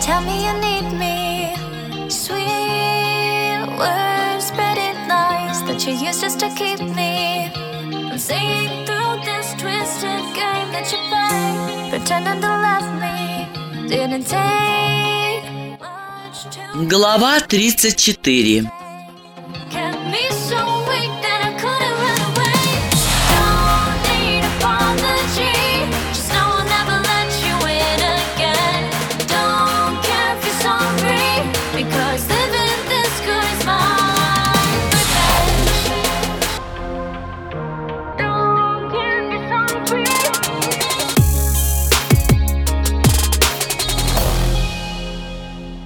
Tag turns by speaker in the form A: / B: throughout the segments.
A: Tell me you need me. Sweet words, spreading lies that you use just to keep me from seeing through this twisted game that you play. Pretending to love me didn't take much to
B: Глава 34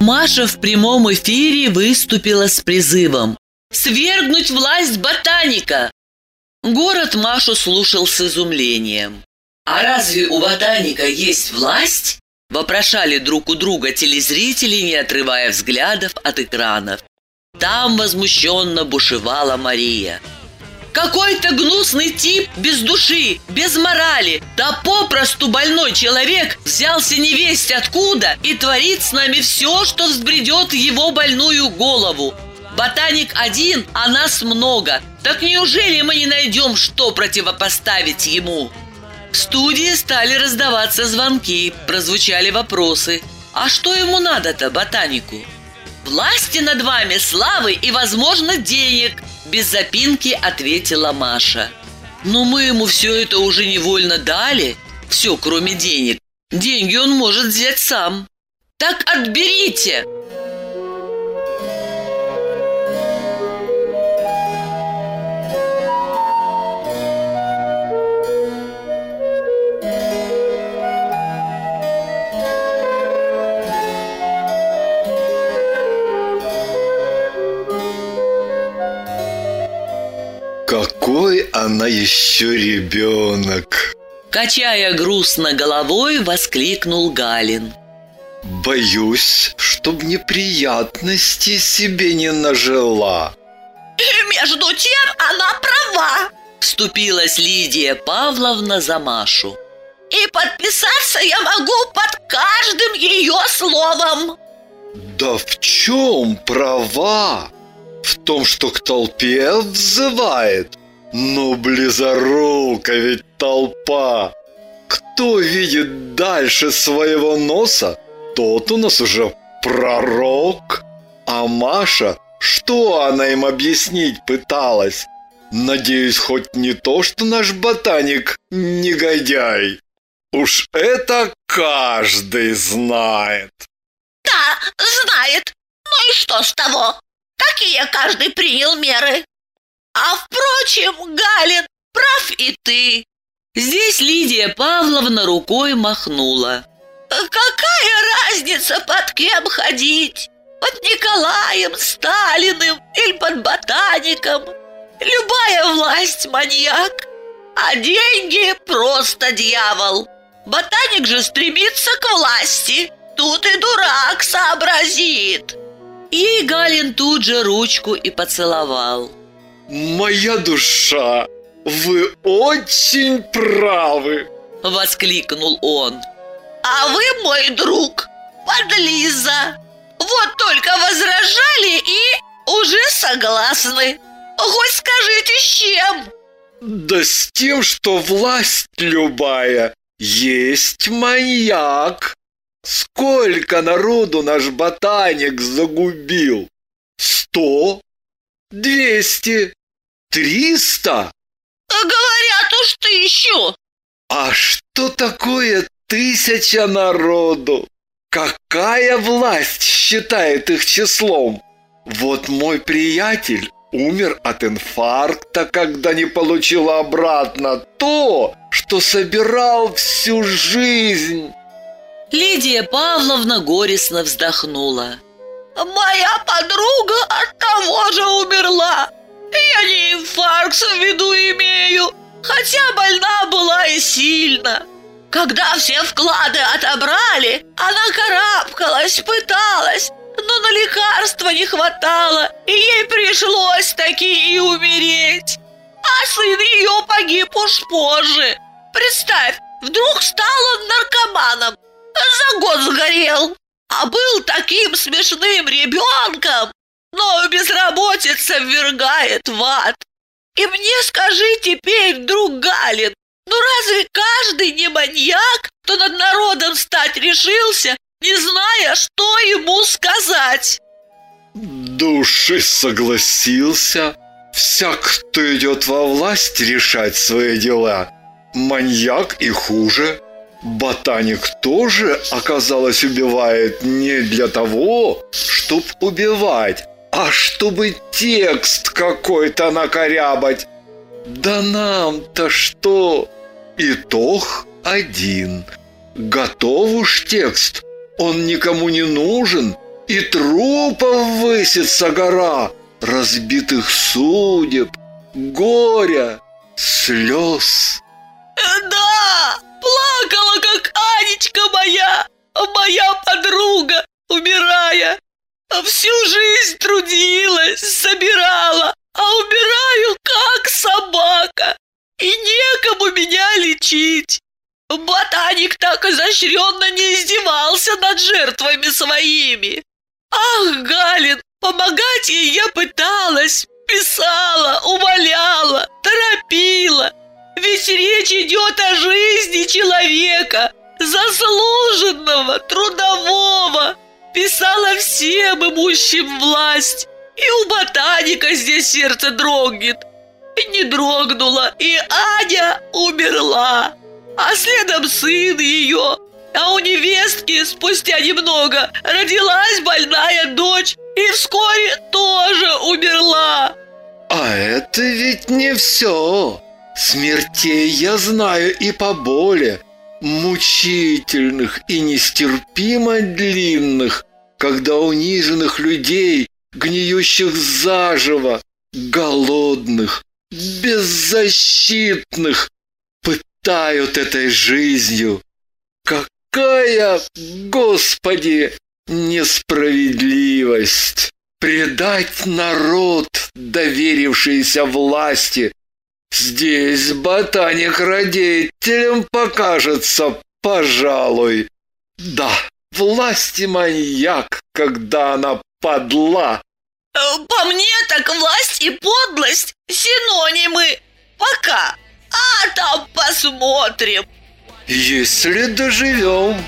B: Маша в прямом эфире выступила с призывом «Свергнуть власть ботаника!» Город Машу слушал с изумлением. «А разве у ботаника есть власть?» Вопрошали друг у друга телезрители, не отрывая взглядов от экранов. Там возмущенно бушевала Мария. Какой-то гнусный тип без души, без морали, да попросту больной человек взялся невесть откуда и творит с нами все, что взбредет его больную голову. Ботаник один, а нас много. Так неужели мы не найдем, что противопоставить ему? В студии стали раздаваться звонки, прозвучали вопросы. А что ему надо-то, ботанику? «Власти над вами, славы и, возможно, денег!» Без запинки ответила Маша. «Но мы ему все это уже невольно дали. Все, кроме денег. Деньги он может взять сам». «Так отберите!»
C: Она еще ребенок!
B: Качая грустно головой, воскликнул Галин.
C: Боюсь, чтоб неприятностей себе не нажила.
D: И между тем она права.
B: Вступилась Лидия Павловна за Машу.
D: И подписаться я могу под каждым ее словом.
C: Да в чем права? В том, что к толпе взывает? Ну, близорука ведь толпа! Кто видит дальше своего носа, тот у нас уже пророк. А Маша, что она им объяснить пыталась? Надеюсь, хоть не то, что наш ботаник негодяй. Уж это каждый знает.
D: Да, знает. Ну и что с того? Какие каждый принял меры? А впрочем, Галин, прав и ты.
B: Здесь Лидия Павловна рукой махнула.
D: Какая разница, под кем ходить? Под Николаем, Сталиным или под ботаником? Любая власть маньяк, а деньги просто дьявол. Ботаник же стремится к власти. Тут и дурак сообразит.
B: Ей Галин тут же ручку и поцеловал.
C: Моя душа, вы очень правы.
B: Воскликнул он.
D: А вы, мой друг, подлиза. Вот только возражали и уже согласны. Хоть скажите, с чем?
C: Да с тем, что власть любая есть маньяк. Сколько народу наш ботаник загубил? Сто? Двести? Триста?
D: Говорят уж тысячу.
C: А что такое тысяча народу? Какая власть считает их числом? Вот мой приятель умер от инфаркта, когда не получил обратно то, что собирал всю жизнь.
B: Лидия Павловна горестно вздохнула.
D: Моя подруга от того же умерла. Я не инфаркт в виду имею, хотя больна была и сильно. Когда все вклады отобрали, она карабкалась, пыталась, но на лекарства не хватало, и ей пришлось таки и умереть. А сын ее погиб уж позже. Представь, вдруг стал он наркоманом, за год сгорел. А был таким смешным ребенком, но безработица ввергает в ад. И мне скажи теперь, друг Галин, ну разве каждый не маньяк, кто над народом стать решился, не зная, что ему сказать?
C: Души согласился. Всяк, кто идет во власть решать свои дела, маньяк и хуже. Ботаник тоже, оказалось, убивает не для того, чтобы убивать, а чтобы текст какой-то накорябать. Да нам-то что? Итог один. Готов уж текст. Он никому не нужен. И трупов высится гора, разбитых судеб, горя, слез.
D: Да, плакала, как Анечка моя, моя подруга, умирая. Всю жизнь трудилась, собирала, а умираю, как собака. И некому меня лечить. Ботаник так изощренно не издевался над жертвами своими. Ах, Галин, помогать ей я пыталась, писала, умоляла, торопила. Ведь речь идет о жизни человека, заслуженного, трудового. Писала всем имущим власть. И у ботаника здесь сердце дрогнет. Не дрогнуло, и Аня умерла. А следом сын ее. А у невестки спустя немного родилась больная дочь и вскоре тоже умерла.
C: А это ведь не все. Смертей я знаю и поболе, мучительных и нестерпимо длинных, когда униженных людей, гниющих заживо, голодных, беззащитных, пытают этой жизнью. Какая, Господи, несправедливость! Предать народ, доверившийся власти. Здесь ботаник родителям покажется, пожалуй. Да, власти маньяк, когда она подла.
D: Э, По мне так власть и подлость синонимы. Пока. А там посмотрим.
C: Если доживем.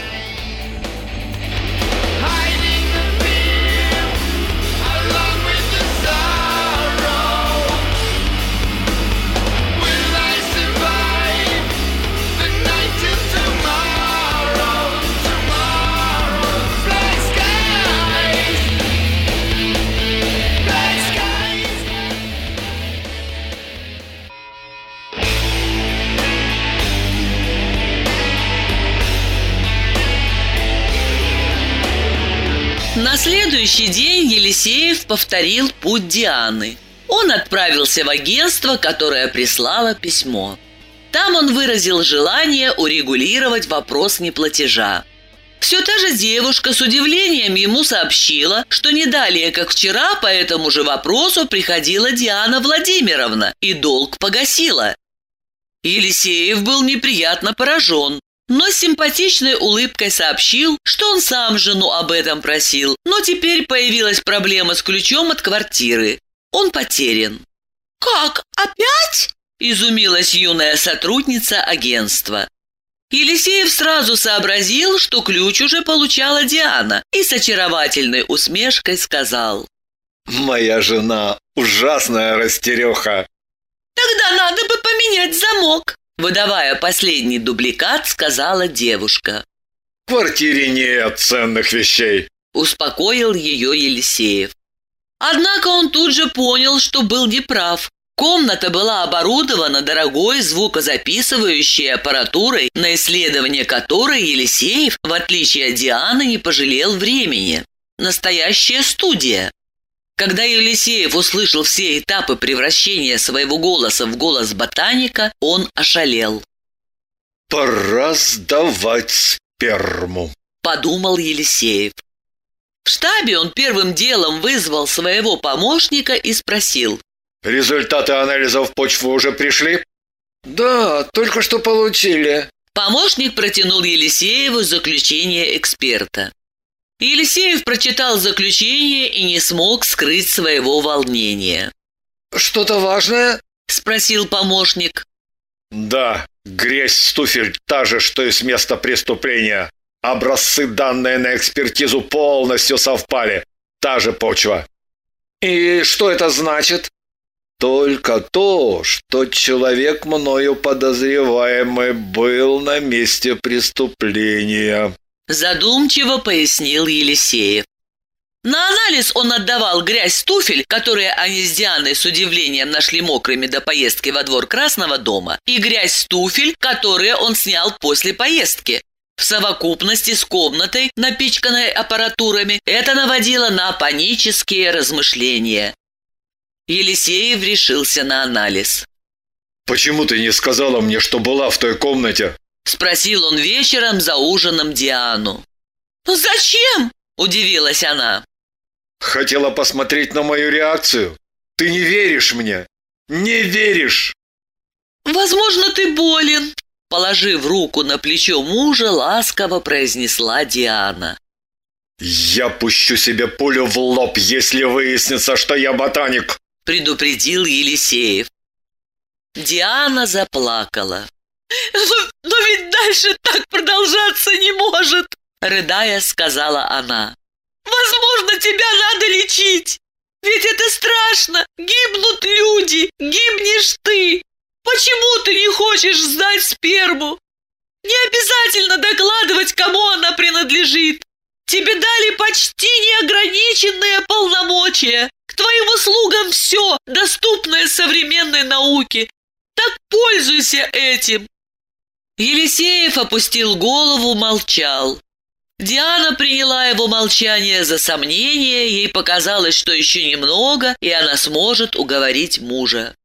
B: Следующий день Елисеев повторил путь Дианы. Он отправился в агентство, которое прислало письмо. Там он выразил желание урегулировать вопрос неплатежа. Все та же девушка с удивлением ему сообщила, что не далее, как вчера, по этому же вопросу приходила Диана Владимировна и долг погасила. Елисеев был неприятно поражен, но с симпатичной улыбкой сообщил, что он сам жену об этом просил, но теперь появилась проблема с ключом от квартиры. Он потерян.
D: Как, опять?
B: Изумилась юная сотрудница агентства. Елисеев сразу сообразил, что ключ уже получала Диана, и с очаровательной усмешкой сказал.
C: Моя жена ужасная растереха.
D: Тогда надо бы поменять замок.
B: Выдавая последний дубликат, сказала девушка.
C: В квартире нет ценных вещей.
B: Успокоил ее Елисеев. Однако он тут же понял, что был неправ. Комната была оборудована дорогой звукозаписывающей аппаратурой, на исследование которой Елисеев, в отличие от Дианы, не пожалел времени. Настоящая студия. Когда Елисеев услышал все этапы превращения своего голоса в голос ботаника, он ошалел.
C: Пора сдавать сперму.
B: Подумал Елисеев. В штабе он первым делом вызвал своего помощника и спросил.
C: Результаты анализов почвы уже пришли? Да, только что получили.
B: Помощник протянул Елисееву заключение эксперта.
E: Елисеев прочитал заключение и не смог скрыть своего волнения.
C: Что-то важное?
E: Спросил помощник.
C: Да, грязь с туфель та же, что и с места преступления. Образцы, данные на экспертизу, полностью совпали. Та же почва. И что это значит? Только то, что человек мною подозреваемый был на месте преступления.
E: Задумчиво пояснил Елисеев. На анализ он отдавал грязь туфель, которые они с Дианой с удивлением нашли мокрыми до поездки во двор Красного дома, и грязь туфель, которые он снял после поездки. В совокупности с комнатой, напичканной аппаратурами, это наводило на панические размышления. Елисеев решился на анализ.
C: Почему ты не сказала мне, что была в той комнате?
E: Спросил он вечером за ужином Диану.
B: «Ну зачем?»
E: – удивилась она.
C: Хотела посмотреть на мою реакцию? Ты не веришь мне? Не веришь!
B: Возможно, ты болен.
E: Положив руку на плечо мужа, ласково произнесла Диана.
C: Я пущу себе пулю в лоб, если выяснится, что я ботаник.
E: Предупредил Елисеев. Диана заплакала.
B: Но, но ведь дальше так продолжаться не может.
E: Рыдая, сказала она.
B: Возможно, тебя надо лечить. Ведь это страшно. Гибнут люди, гибнешь ты. Почему ты не хочешь сдать сперму? Не обязательно докладывать, кому она принадлежит. Тебе дали почти неограниченные полномочия. К твоим услугам все, доступное современной науке. Так пользуйся этим.
E: Елисеев опустил голову, молчал. Диана приняла его молчание за сомнение, ей показалось, что еще немного, и она сможет уговорить мужа.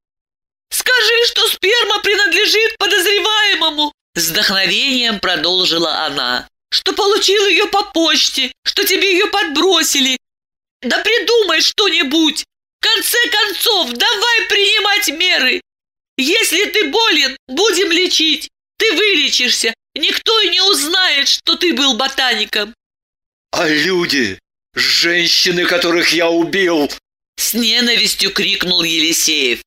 B: Скажи, что сперма принадлежит подозреваемому.
E: С вдохновением продолжила она.
B: Что получил ее по почте, что тебе ее подбросили. Да придумай что-нибудь. В конце концов, давай принимать меры. Если ты болен, будем лечить. Ты вылечишься. Никто и не узнает, что ты был ботаником.
C: А люди, женщины, которых я убил,
E: С ненавистью крикнул Елисеев.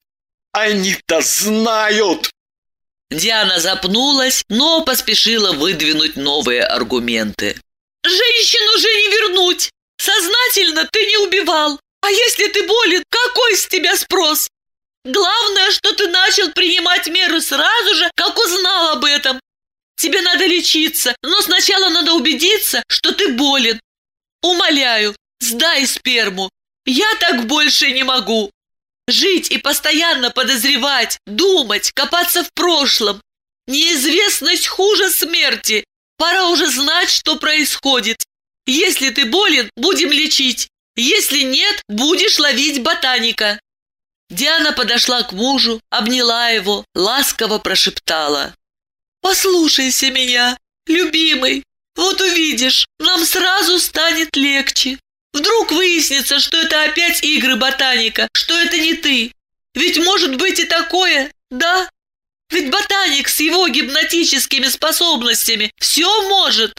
C: они-то знают.
E: Диана запнулась, но поспешила выдвинуть новые аргументы.
B: Женщину же не вернуть. Сознательно ты не убивал. А если ты болен, какой с тебя спрос? Главное, что ты начал принимать меры сразу же, как узнал об этом. Тебе надо лечиться, но сначала надо убедиться, что ты болен. Умоляю, сдай сперму. Я так больше не могу. Жить и постоянно подозревать, думать, копаться в прошлом. Неизвестность хуже смерти. Пора уже знать, что происходит. Если ты болен, будем лечить. Если нет, будешь ловить ботаника. Диана подошла к мужу, обняла его, ласково прошептала. «Послушайся меня, любимый. Вот увидишь, нам сразу станет легче. Вдруг выяснится, что это опять игры ботаника, что это не ты. Ведь может быть и такое, да? Ведь ботаник с его гипнотическими способностями все может.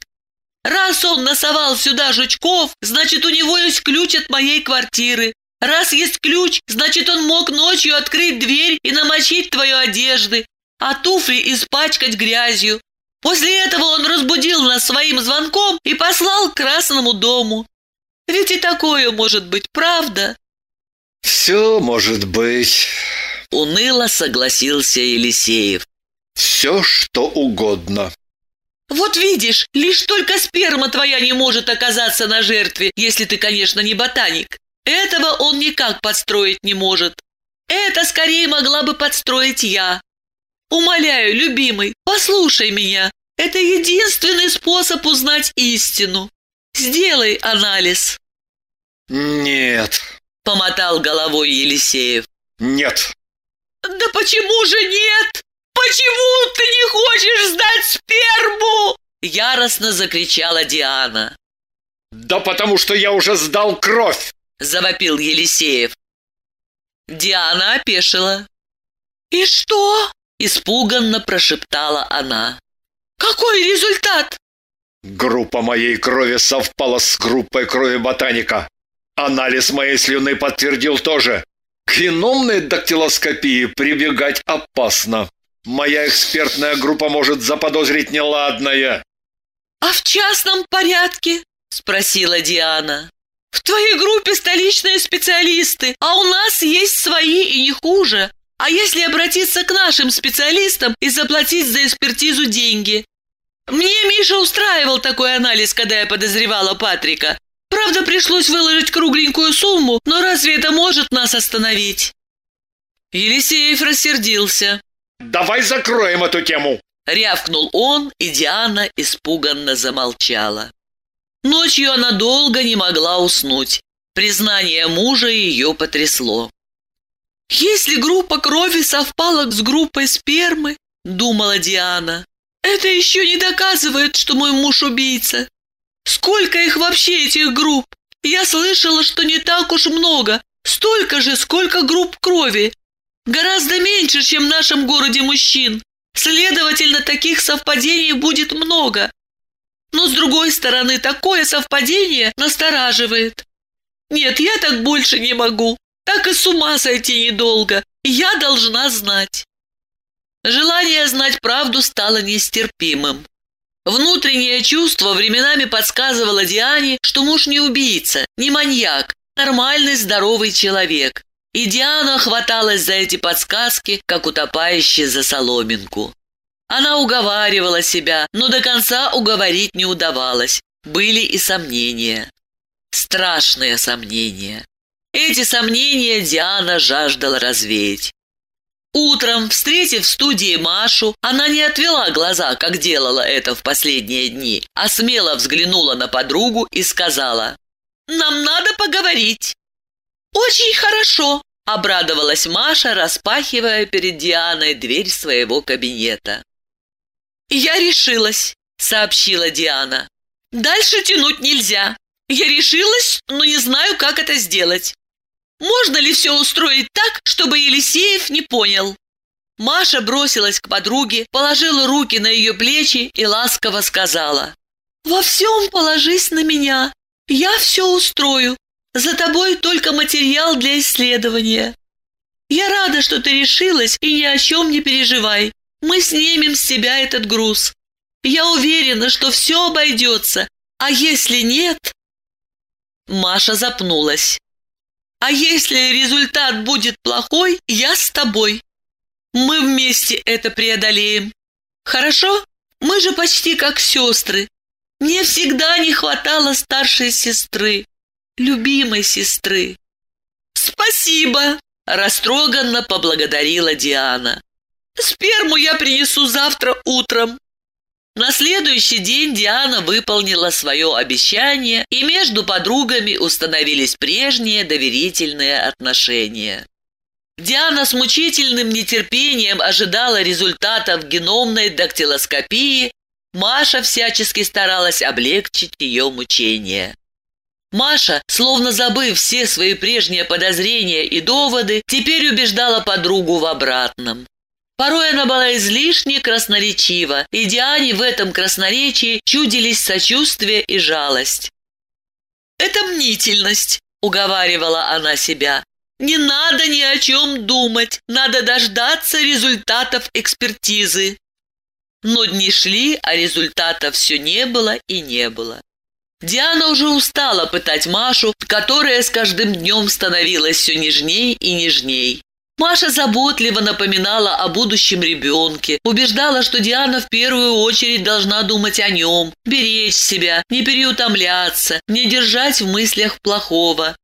B: Раз он насовал сюда жучков, значит, у него есть ключ от моей квартиры. Раз есть ключ, значит, он мог ночью открыть дверь и намочить твою одежды, а туфли испачкать грязью. После этого он разбудил нас своим звонком и послал к Красному дому. Ведь и такое может быть, правда?
C: Все может быть.
E: Уныло согласился Елисеев.
C: Все, что угодно.
B: Вот видишь, лишь только сперма твоя не может оказаться на жертве, если ты, конечно, не ботаник. Этого он никак подстроить не может. Это скорее могла бы подстроить я. Умоляю, любимый, послушай меня. Это единственный способ узнать истину. Сделай анализ.
C: Нет,
E: Помотал головой Елисеев.
C: нет.
B: Да почему же нет? Почему ты не хочешь сдать сперму?
E: Яростно закричала Диана.
C: Да потому что я уже сдал кровь.
E: Завопил Елисеев. Диана опешила.
B: И что?
E: Испуганно прошептала она.
B: Какой результат?
C: Группа моей крови совпала с группой крови ботаника. Анализ моей слюны подтвердил тоже. К геномной дактилоскопии прибегать опасно. Моя экспертная группа может заподозрить неладное.
B: «А в частном порядке?» – спросила Диана. «В твоей группе столичные специалисты, а у нас есть свои и не хуже. А если обратиться к нашим специалистам и заплатить за экспертизу деньги? Мне Миша устраивал такой анализ, когда я подозревала Патрика. Правда, пришлось выложить кругленькую сумму, но разве это может нас остановить?» Елисеев рассердился.
C: Давай закроем эту тему.
F: Рявкнул он, и Диана испуганно замолчала. Ночью она долго не могла уснуть. Признание мужа ее потрясло.
B: «Если группа крови совпала с группой спермы, — думала Диана, — это еще не доказывает, что мой муж убийца. Сколько их вообще, этих групп? Я слышала, что не так уж много. Столько же, сколько групп крови. Гораздо меньше, чем в нашем городе мужчин. Следовательно, таких совпадений будет много. Но, с другой стороны, такое совпадение настораживает. Нет, я так больше не могу. Так и с ума сойти недолго. Я должна знать. Желание знать правду стало нестерпимым. Внутреннее чувство временами подсказывало Диане, что муж не убийца, не маньяк, нормальный здоровый человек. И Диана хваталась за эти подсказки, как утопающий за соломинку. Она уговаривала себя, но до конца уговорить не удавалось. Были и сомнения. Страшные сомнения. Эти сомнения Диана жаждала развеять. Утром, встретив в студии Машу, она не отвела глаза, как делала это в последние дни, а смело взглянула на подругу и сказала «Нам надо поговорить». «Очень хорошо», – обрадовалась Маша, распахивая перед Дианой дверь своего кабинета. «Я решилась», – сообщила Диана. «Дальше тянуть нельзя. Я решилась, но не знаю, как это сделать. Можно ли все устроить так, чтобы Елисеев не понял?» Маша бросилась к подруге, положила руки на ее плечи и ласково сказала. «Во всем положись на меня. Я все устрою. За тобой только материал для исследования. Я рада, что ты решилась, и ни о чем не переживай. Мы снимем с себя этот груз. Я уверена, что все обойдется. А если нет...» Маша запнулась. А если результат будет плохой, я с тобой. Мы вместе это преодолеем. Хорошо? Мы же почти как сестры. Мне всегда не хватало старшей сестры, любимой сестры. Спасибо, растроганно поблагодарила Диана. Сперму я принесу завтра утром. На следующий день Диана выполнила свое обещание, и между подругами установились прежние доверительные отношения. Диана с мучительным нетерпением ожидала результатов геномной дактилоскопии, Маша всячески старалась облегчить ее мучения. Маша, словно забыв все свои прежние подозрения и доводы, теперь убеждала подругу в обратном. Порой она была излишне красноречива, и Диане в этом красноречии чудились сочувствие и жалость. «Это мнительность», — уговаривала она себя. «Не надо ни о чем думать, надо дождаться результатов экспертизы». Но дни шли, а результатов все не было и не было. Диана уже устала пытать Машу, которая с каждым днем становилась все нежней и нежней. Маша заботливо напоминала о будущем ребенке, убеждала, что Диана в первую очередь должна думать о нем, беречь себя, не переутомляться, не держать в мыслях плохого.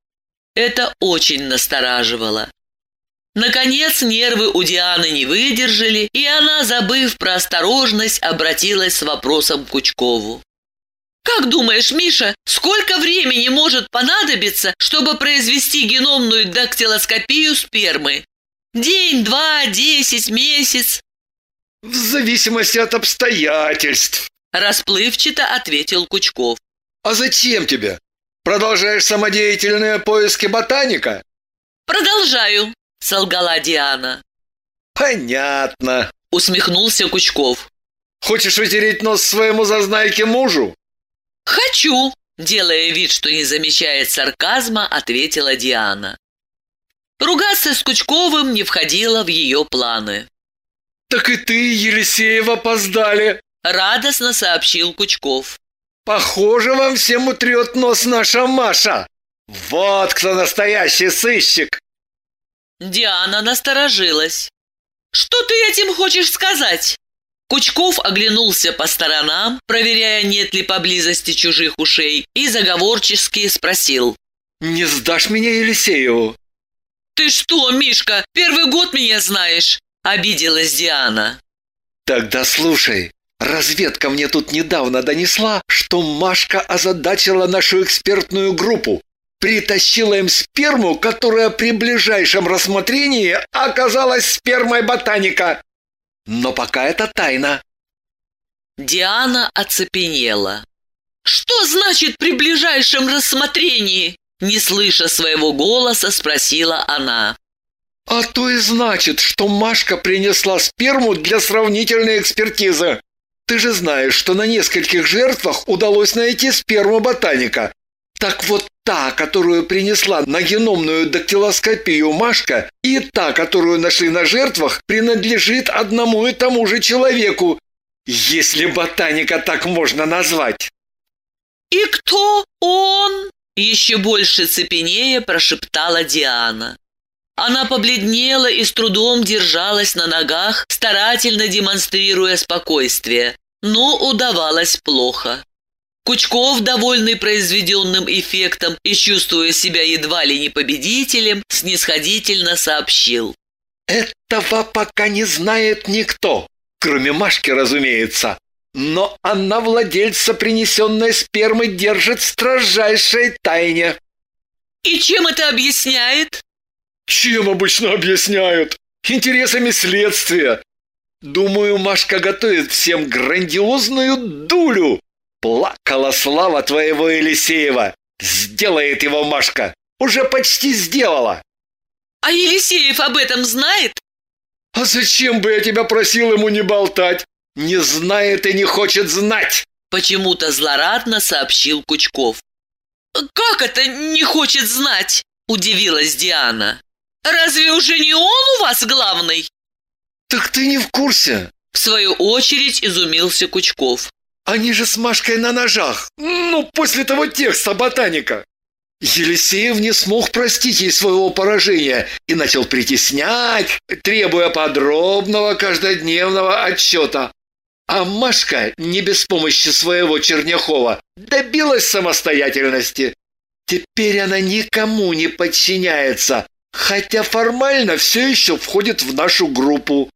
B: Это очень настораживало. Наконец нервы у Дианы не выдержали, и она, забыв про осторожность, обратилась с вопросом к Кучкову. «Как думаешь, Миша, сколько времени может понадобиться, чтобы произвести геномную дактилоскопию спермы? День, два, десять, месяц?»
C: В зависимости от обстоятельств.
F: Расплывчато ответил Кучков.
C: А зачем тебе? Продолжаешь самодеятельные поиски ботаника?
F: «Продолжаю», — солгала Диана.
C: Понятно.
F: Усмехнулся Кучков.
C: Хочешь вытереть нос своему зазнайке мужу?
B: «Хочу!» – делая вид, что не замечает сарказма, ответила Диана. Ругаться с Кучковым не входило в ее планы.
C: Так и ты, Елисеев, опоздали.
B: Радостно сообщил Кучков.
C: Похоже, вам всем утрет нос наша Маша. Вот кто настоящий сыщик.
B: Диана насторожилась. «Что ты этим хочешь сказать?» Кучков оглянулся по сторонам, проверяя, нет ли поблизости чужих ушей, и заговорчески спросил.
C: Не сдашь меня Елисееву?
B: «Ты что, Мишка, первый год меня знаешь?» – обиделась Диана.
C: Тогда слушай. Разведка мне тут недавно донесла, что Машка озадачила нашу экспертную группу. Притащила им сперму, которая при ближайшем рассмотрении оказалась спермой ботаника. Но пока это тайна.
B: Диана оцепенела. «Что значит при ближайшем рассмотрении?» Не слыша своего голоса, спросила она.
C: А то и значит, что Машка принесла сперму для сравнительной экспертизы. Ты же знаешь, что на нескольких жертвах удалось найти сперму ботаника. Так вот та, которую принесла на геномную дактилоскопию Машка, и та, которую нашли на жертвах, принадлежит одному и тому же человеку, если ботаника так можно назвать.
B: «И кто он?» Еще больше цепенея прошептала Диана. Она побледнела и с трудом держалась на ногах, старательно демонстрируя спокойствие, но удавалось плохо. Кучков, довольный произведенным эффектом и чувствуя себя едва ли не победителем, снисходительно сообщил.
C: Этого пока не знает никто, кроме Машки, разумеется. Но она владельца принесенной спермы держит в строжайшей тайне.
B: «И чем это объясняет?»
C: Чем обычно объясняют? Интересами следствия. Думаю, Машка готовит всем грандиозную дулю. Плакала слава твоего Елисеева. Сделает его Машка. Уже почти сделала.
B: «А Елисеев об этом знает?»
C: А зачем бы я тебя просил ему не болтать? Не знает и не хочет знать.
B: Почему-то злорадно сообщил Кучков. «Как это не хочет знать?» – удивилась Диана. «Разве уже не он у вас главный?»
C: Так ты не в курсе.
B: В свою очередь изумился Кучков.
C: Они же с Машкой на ножах. Ну, после того текста ботаника. Елисеев не смог простить ей своего поражения и начал притеснять, требуя подробного каждодневного отчета. А Машка, не без помощи своего Черняхова, добилась самостоятельности. Теперь она никому не подчиняется, хотя формально все еще входит в нашу группу.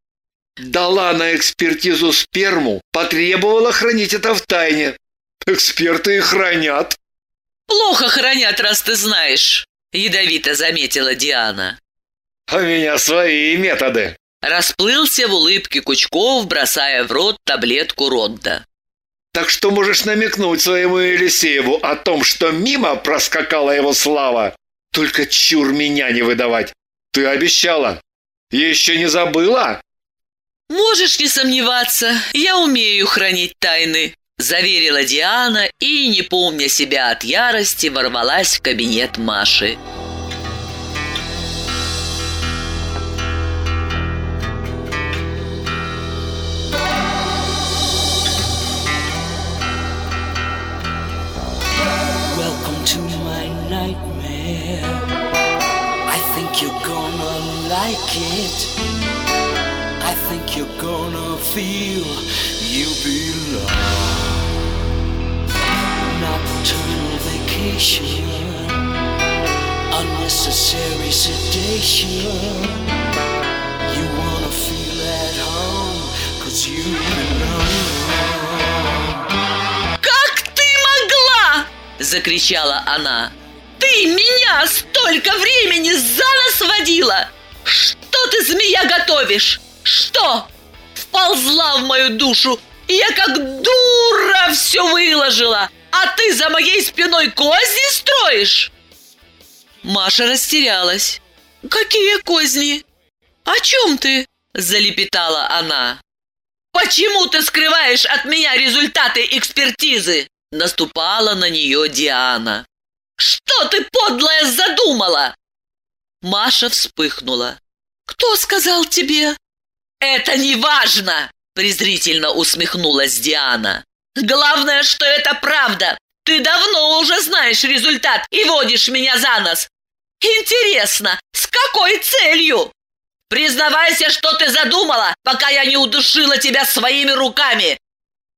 C: Дала на экспертизу сперму, потребовала хранить это в тайне. Эксперты и хранят.
B: «Плохо хранят, раз ты знаешь», – ядовито заметила Диана.
C: А у меня свои методы.
B: Расплылся в улыбке Кучков, бросая в рот таблетку Родда.
C: Так что можешь намекнуть своему Елисееву о том, что мимо проскакала его слава. Только чур меня не выдавать. Ты обещала. Еще не забыла?
B: «Можешь не сомневаться, я умею хранить тайны», – заверила Диана и, не помня себя от ярости, ворвалась в кабинет Маши.
G: To my nightmare. I think you're gonna like it. I think you're gonna feel you belong. Nocturnal vacation, unnecessary sedation. You wanna feel at home, cause you belong.
B: Закричала она. «Ты меня столько времени за нос водила! Что ты, змея, готовишь? Что?» Вползла в мою душу, и я как дура все выложила, а ты за моей спиной козни строишь? Маша растерялась. «Какие козни? О чем ты?» – залепетала она. «Почему ты скрываешь от меня результаты экспертизы?» Наступала на нее Диана. «Что ты, подлая, задумала?» Маша вспыхнула. «Кто сказал тебе?» «Это не важно!» презрительно усмехнулась Диана. «Главное, что это правда. Ты давно уже знаешь результат и водишь меня за нос. Интересно, с какой целью? Признавайся, что ты задумала, пока я не удушила тебя своими руками!»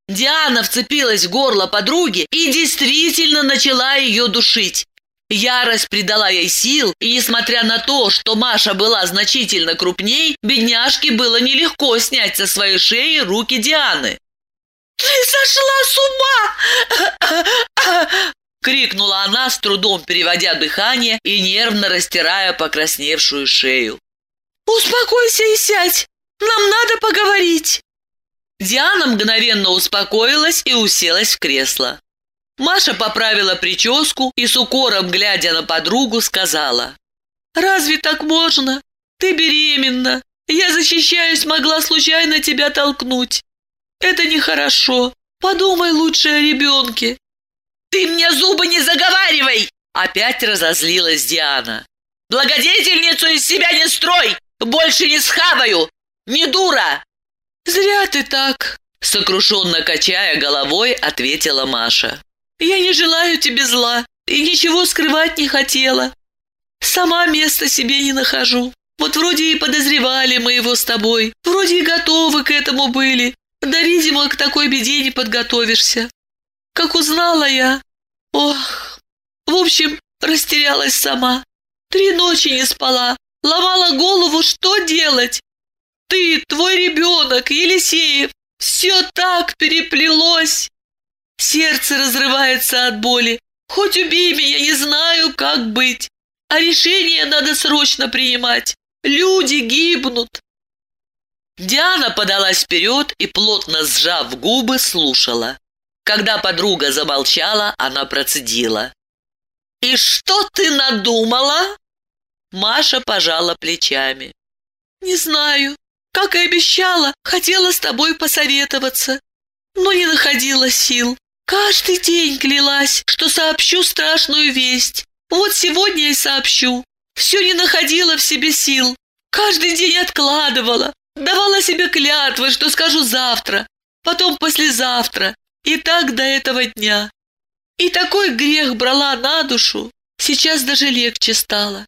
B: Диана вцепилась в горло подруги и действительно начала ее душить. Ярость придала ей сил, и несмотря на то, что Маша была значительно крупней, бедняжке было нелегко снять со своей шеи руки Дианы. «Ты сошла с ума!» крикнула она, с трудом переводя дыхание и нервно растирая покрасневшую шею. «Успокойся и сядь! Нам надо поговорить!» Диана мгновенно успокоилась и уселась в кресло. Маша поправила прическу и с укором, глядя на подругу, сказала. «Разве так можно? Ты беременна. Я, защищаясь, могла случайно тебя толкнуть. Это нехорошо. Подумай лучше о ребенке». «Ты мне зубы не заговаривай!» Опять разозлилась Диана. «Благодетельницу из себя не строй! Больше не схаваю! Не дура!» «Зря ты так!» Сокрушенно качая головой, ответила Маша. Я не желаю тебе зла и ничего скрывать не хотела. Сама места себе не нахожу. Вот вроде и подозревали мы его с тобой, вроде и готовы к этому были. Да, видимо, к такой беде не подготовишься. Как узнала я... Ох... В общем, растерялась сама. Три ночи не спала, ломала голову, что делать. Твой ребенок, Елисеев, все так переплелось. Сердце разрывается от боли. Хоть убей меня, не знаю, как быть. А решение надо срочно принимать. Люди гибнут. Диана подалась вперед и, плотно сжав губы, слушала. Когда подруга замолчала, она процедила. «И что ты надумала?» Маша пожала плечами. «Не знаю. Как и обещала, хотела с тобой посоветоваться, но не находила сил. Каждый день клялась, что сообщу страшную весть. Вот сегодня и сообщу. Все не находила в себе сил. Каждый день откладывала. Давала себе клятвы, что скажу завтра, потом послезавтра. И так до этого дня. И такой грех брала на душу. Сейчас даже легче стало.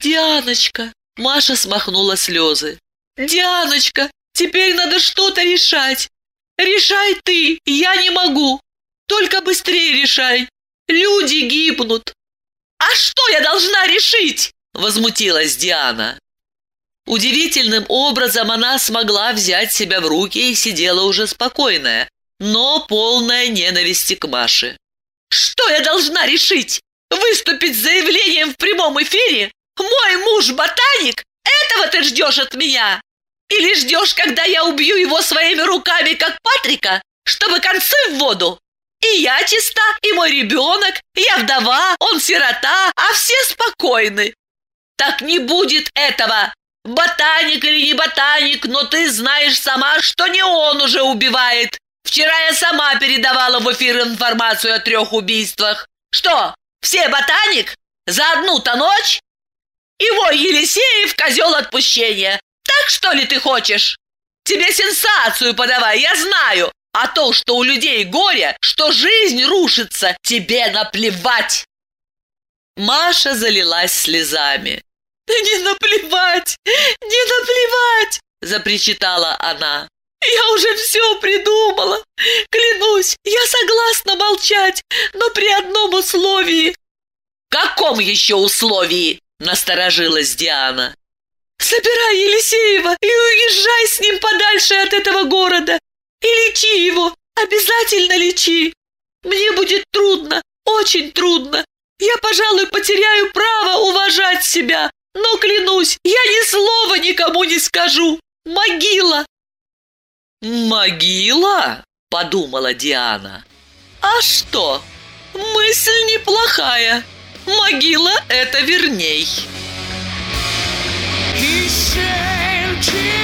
B: «Дианочка!» – Маша смахнула слезы. «Дианочка, теперь надо что-то решать. Решай ты, я не могу. Только быстрее решай. Люди гибнут. А что я должна решить? Возмутилась Диана. Удивительным образом она смогла взять себя в руки и сидела уже спокойная, но полная ненависти к Маше. «Что я должна решить? Выступить с заявлением в прямом эфире? Мой муж ботаник? Этого ты ждешь от меня? Или ждешь, когда я убью его своими руками, как Патрика, чтобы концы в воду? И я чиста, и мой ребенок, я вдова, он сирота, а все спокойны. Так не будет этого. Ботаник или не ботаник, но ты знаешь сама, что не он уже убивает. Вчера я сама передавала в эфир информацию о трех убийствах. Что, все ботаник? За одну-то ночь? Мой Елисеев козел отпущения. Что ли ты хочешь? Тебе сенсацию подавай, я знаю. А то, что у людей горе, что жизнь рушится, тебе наплевать!» Маша залилась слезами. «Да не наплевать! Не наплевать!» – запричитала она. «Я уже все придумала! Клянусь, я согласна молчать, но при одном условии!» «Каком еще условии?» – насторожилась Диана. «Собирай Елисеева и уезжай с ним подальше от этого города. И лечи его, обязательно лечи. Мне будет трудно, очень трудно. Я, пожалуй, потеряю право уважать себя, но клянусь, я ни слова никому не скажу. Могила!» «Могила?» – подумала Диана. «А что? Мысль неплохая. Могила – это верней».
H: change.